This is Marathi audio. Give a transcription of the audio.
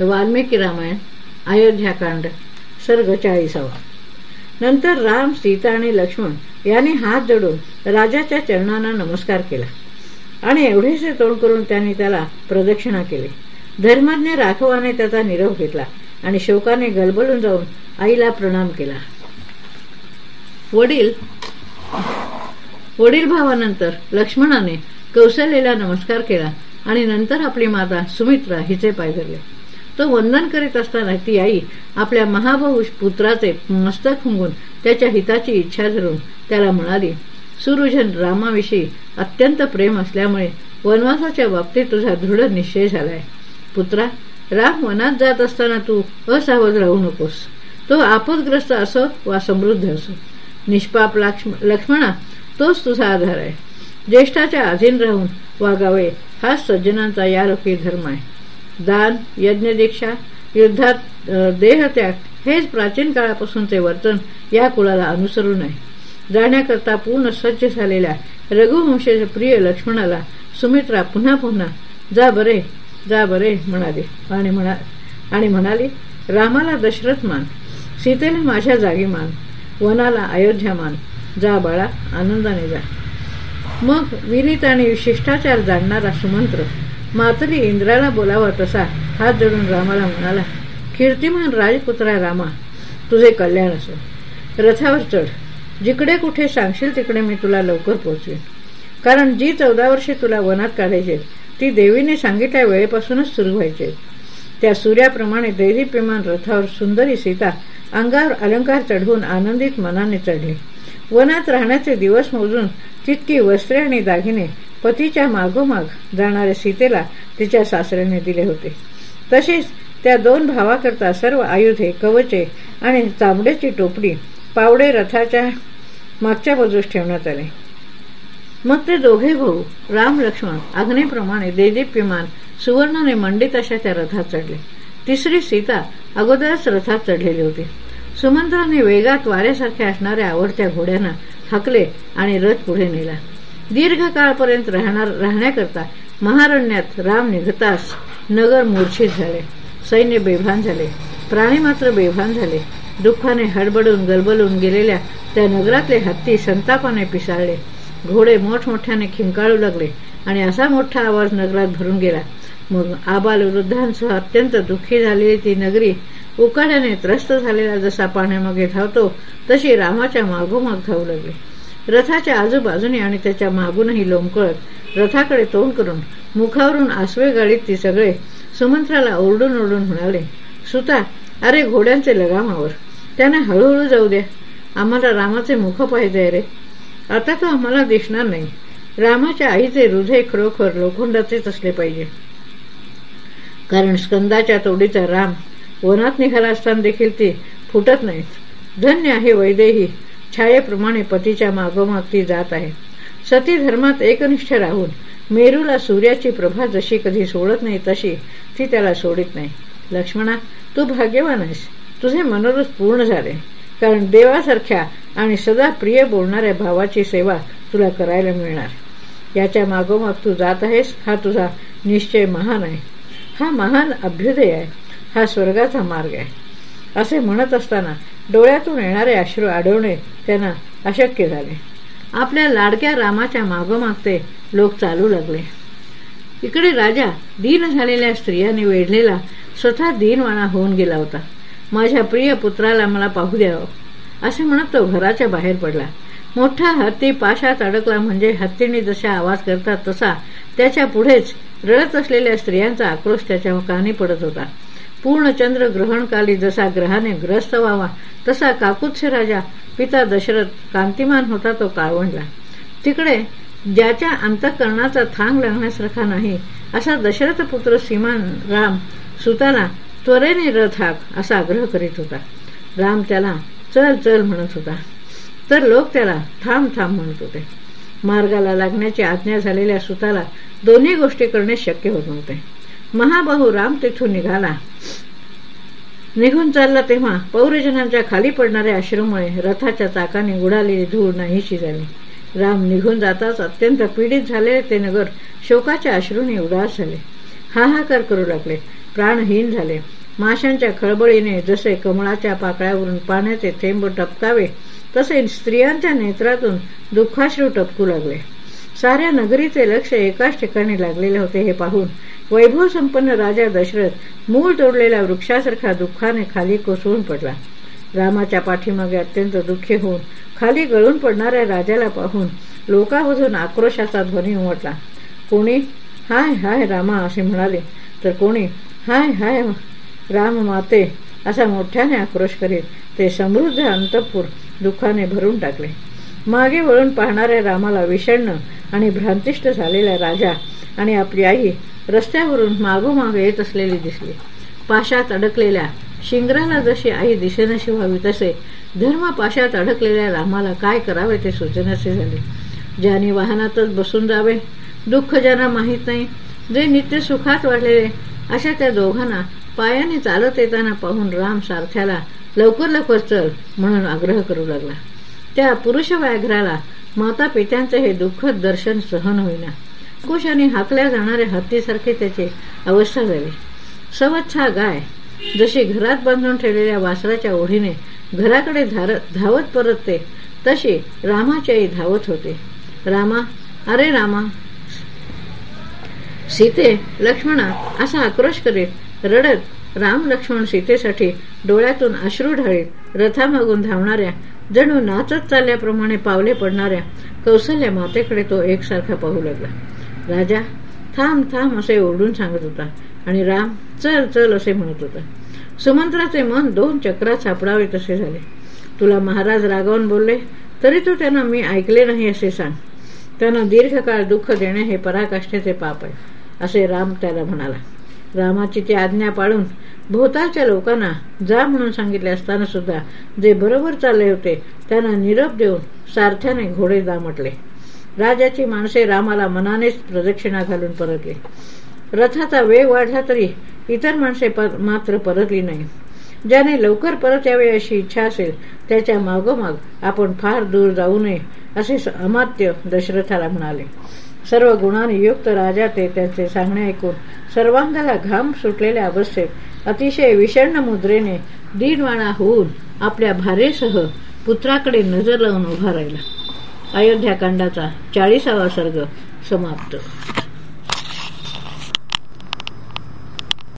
वाल्मिकी रामायण अयोध्याकांड सर्ग चाळीसावा. नंतर राम सीता आणि लक्ष्मण यांनी हात जोडून राजाच्या चरणांना नमस्कार केला. आणि एवढेसे तोंड करून त्यांनी त्याला प्रदक्षिणा केली. धर्मज्ञ राघवाने त्याचा निरोप घेतला आणि शोकाने गलबलून जाऊन आईला प्रणाम केला. वडील वडील भावानंतर लक्ष्मणाने कौशल्याला नमस्कार केला आणि नंतर आपली माता सुमित्रा हिचे पाय धरले. तो वंदन करीत असताना ती आई आपल्या महाभाऊ पुत्राचे मस्तक हुंगून त्याच्या हिताची इच्छा धरून त्याला म्हणाली सुरुजन रामाविषयी अत्यंत प्रेम असल्यामुळे वनवासाच्या बाबतीत तुझा दृढ निश्चय झालाय. पुत्रा राम वनात जात असताना तू असावध राहू नकोस. तो आपदग्रस्त असो वा समृद्ध असो. निष्पाप लक्ष्मणा तोच तुझा आधार आहे. ज्येष्ठाच्या अधीन राहून वागावे हा सज्जनांचा यारोखी धर्म आहे. दान यज्ञ दीक्षा युद्धात देहत्याग हेच प्राचीन काळापासूनचे वर्तन या कुळाला अनुसरून आहे. जाण्याकरता पूर्ण सज्ज झालेल्या रघुवंशाच्या प्रिय लक्ष्मणाला सुमित्रा पुन्हा पुन्हा जा बरे जा बरे म्हणाले. आणि म्हणा आणि म्हणाली रामाला दशरथ मान सीतेला माझ्या जागी मान वनाला अयोध्या मान जा बाळा आनंदाने जा. मग विरित आणि शिष्टाचार जाणणारा सुमंत्र मातरी इंद्राला बोलावा तसा हात जडून रामाला म्हणाला कीर्तिमान राजपुत्रा रामा तुझे कल्याण असो. रथावर चढ. जिकडे कुठे सांगशील तिकडे मी तुला लवकर पोहोचवेन. कारण जी चौदा वर्षे तुला वनात काढायचे ती देवीने सांगितल्या वेळेपासूनच सुरू व्हायचे. त्या सूर्याप्रमाणे दैदिप्यमान रथावर सुंदरी सीता अंगावर अलंकार चढवून आनंदित मनाने चढली. वनात राहण्याचे दिवस मोजून तितकी वस्त्रे आणि दागिने पतीच्या मागोमाग जाणाऱ्या सीतेला तिच्या सासऱ्याने दिले होते. तसेच त्या दोन भावाकरता सर्व आयुधे कवचे आणि चांबड्याची टोपडी पावडे रथाच्या मागच्या बाजूस ठेवण्यात आले. मग ते दोघे भाऊ राम लक्ष्मण अग्नेप्रमाणे देदीप्यमान सुवर्णाने मंडित अशा त्या रथात चढले. तिसरी सीता अगोदरच रथात चढलेली होती. सुमंत्राने वेगात वाऱ्यासारख्या असणाऱ्या आवडत्या घोड्यांना हकले आणि रथ पुढे नेला. दीर्घकाळपर्यंत राहणार राहण्याकरता महारण्यात राम निघतास नगर मूर्छित झाले. सैन्य बेभान झाले. प्राणी मात्र बेभान झाले. दुःखाने हडबडून गलबलून गेलेल्या त्या नगरातले हत्ती संतापाने पिसाळले. घोडे मोठमोठ्याने खिंकाळू लागले आणि असा मोठा आवाज नगरात भरून गेला. मग आबाल वृद्धांसह अत्यंत दुःखी झालेली ती नगरी उकाड्याने त्रस्त झालेला जसा पाण्यामागे धावतो तशी रामाच्या मागोमाग धावू लागली. रथाच्या आजूबाजूने आणि त्याच्या मागूनही लोंबकळत रथाकडे तोंड करून मुखावरून आसवे गाडीत ती सगळे सुमंत्राला ओरडून ओरडून म्हणाले सुता अरे घोड्यांचे लगामावर त्याने हळूहळू जाऊ द्या. आम्हाला रामाचे मुख पाहिजे रे. आता तो आम्हाला दिसणार नाही. रामाच्या आईचे हृदय खरोखर लोखंडाचेच असले पाहिजे. कारण स्कंदाच्या तोडीचा राम वनात निघाला असताना देखील ती फुटत नाहीत. धन्य आहे वैदेही. छायेप्रमाणे पतीच्या मागोमाग ती जात आहे. सती धर्मात एकनिष्ठ राहून मेरूला सूर्याची प्रभा जशी कधी सोडत नाही तशी ती त्याला सोडित नाही. लक्ष्मणा तू भाग्यवान आहेस. तुझे मनोरथ पूर्ण झाले. कारण देवासारख्या आणि सदा प्रिय बोलणाऱ्या भावाची सेवा तुला करायला मिळणार. याच्या मागोमाग तू जात आहेस हा तुझा निश्चय महान आहे. हा महान अभ्युदय आहे. हा स्वर्गाचा मार्ग आहे. असे म्हणत असताना डोळ्यातून येणारे अश्रू अडवणे त्यांना अशक्य झाले. आपल्या लाडक्या रामाच्या मागोमागते लोक चालू लागले. इकडे राजा दीन झालेल्या स्त्रियांनी वेढलेला स्वतः दीनवाणा होऊन गेला होता. माझ्या प्रिय पुत्राला मला पाहू द्यावं हो, असे म्हणत तो घराच्या बाहेर पडला. मोठा हत्ती पाशात अडकला म्हणजे हत्तीने जशा आवाज करतात तसा त्याच्या पुढेच रडत असलेल्या स्त्रियांचा आक्रोश त्याच्या कानी पडत होता. पूर्ण चंद्र ग्रहणकाली जसा ग्रहाने ग्रस्त व्हावा तसा काकुत्स राजा पिता दशरथ कांतिमान होता तो काळवंडला. तिकडे ज्याच्या अंतःकरणाचा थांग लागण्यासारखा नाही असा दशरथ पुत्र सीमान राम सुताला त्वरेने रथ हाक असा आग्रह करीत होता. राम त्याला चल चल म्हणत होता. तर लोक त्याला थांब थांब म्हणत होते. मार्गाला लागण्याची आज्ञा झालेल्या सुताला दोन्ही गोष्टी करणे शक्य होत नव्हते. महाबाहू राम तिथून निघाला. निघून चालला तेव्हा पौरजनांच्या खाली पडणाऱ्या अश्रूमुळे रथाच्या चाकाने उडालेली धूळ नाहीशी झाली. राम निघून जाताच अत्यंत पीडित झालेले ते नगर शोकाच्या अश्रूने उदास झाले. हाहाकार करू लागले. प्राणहीन झाले. माशांच्या खळबळीने जसे कमळाच्या पाकळ्यावरून पाण्याचे थेंब टपकावे तसे स्त्रियांच्या नेत्रातून दुःखाश्रू टपकू लागले. साऱ्या नगरीचे लक्ष एकाच ठिकाणी लागलेले होते हे पाहून वैभव संपन्न राजा दशरथ मूळ तोडलेल्या वृक्षासारखा दुःखाने खाली कोसळून पडला. रामाच्या पाठीमागे अत्यंत दुःखी होऊन खाली गळून पडणाऱ्या राजाला पाहून लोकामधून आक्रोशाचा ध्वनी उमटला. कोणी? हाय हाय रामा असे म्हणाले. तर कोणी? हाय हाय राम माते असा मोठ्याने आक्रोश करीत ते समृद्ध अंतपूर दुःखाने भरून टाकले. मागे वळून पाहणाऱ्या रामाला विषण्ण आणि भ्रांतिष्ट झालेला राजा आणि आपली आई रस्त्यावरून मागोमाग येत असलेली दिसली. पाशात अडकलेल्या शिंगराला जशी आई दिशेनशी व्हावी तसे धर्म पाशात अडकलेल्या रामाला काय करावे ते सूचनाचे झाले. ज्याने वाहनातच बसून जावे दुःख ज्यांना माहीत नाही जे नित्य सुखात वाढलेले अशा त्या दोघांना पायाने चालत येताना पाहून राम सारथ्याला लवकर लवकर चल म्हणून आग्रह करू लागला. त्या पुरुष व्याघ्राला माता पित्यांचे हे दुःखद दर्शन सहन होईना. कुशाने हाकल्या जाणाऱ्या हत्तीसारखी त्याची अवस्था झाली. सवच्छा गाय जशी घरात बांधून ठेवलेल्या वासराच्या ओढीने घराकडे धावत परतते तशी रामाची आई धावत होते. रामा अरे रामा. सीते लक्ष्मणा असा आक्रोश करीत रडत राम लक्ष्मण सीतेसाठी डोळ्यातून अश्रू ढाळीत रथामागून धावणाऱ्या जणू नाचत चालल्याप्रमाणे पावले पडणाऱ्या कौशल्या मातेकडे तो एकसारखा पाहू लागला. राजा थांब थांब असे ओरडून सांगत होता आणि राम चल चल असे म्हणत होता. सुमंत्राचे मन दोन चक्रात सापडावे तसे झाले. तुला महाराज रागावून बोलले तरी तू त्यांना मी ऐकले नाही असे सांग. त्यांना दीर्घकाळ दुःख देणे हे पराकाष्ठेचे पाप आहे असे राम त्याला म्हणाला. रामाची ती आज्ञा पाळून भोवतालच्या लोकांना जा म्हणून सांगितले असताना सुद्धा जे बरोबर चालले होते त्यांना निरोप देऊन सारथ्याने घोडे दामटले. राजाची माणसे रामाला मनानेच प्रदक्षिणा घालून परतले. रथाचा वेग वाढला तरी इतर माणसे मात्र परतली नाही. ज्याने लवकर परत यावे अशी इच्छा असेल त्याच्या मागोमाग आपण फार दूर जाऊ नये असे अमात्य दशरथाला म्हणाले. सर्व गुणांनी युक्त राजा ते त्यांचे सांगणे ऐकून सर्वांगाला घाम सुटलेल्या अवस्थेत अतिशय विषण्ण मुद्रेने दीनवाणा होऊन आपल्या भारेसह पुत्राकडे नजर लावून उभा राहिला. अयोध्याकांडाचा चाळीसावा सर्ग समाप्त.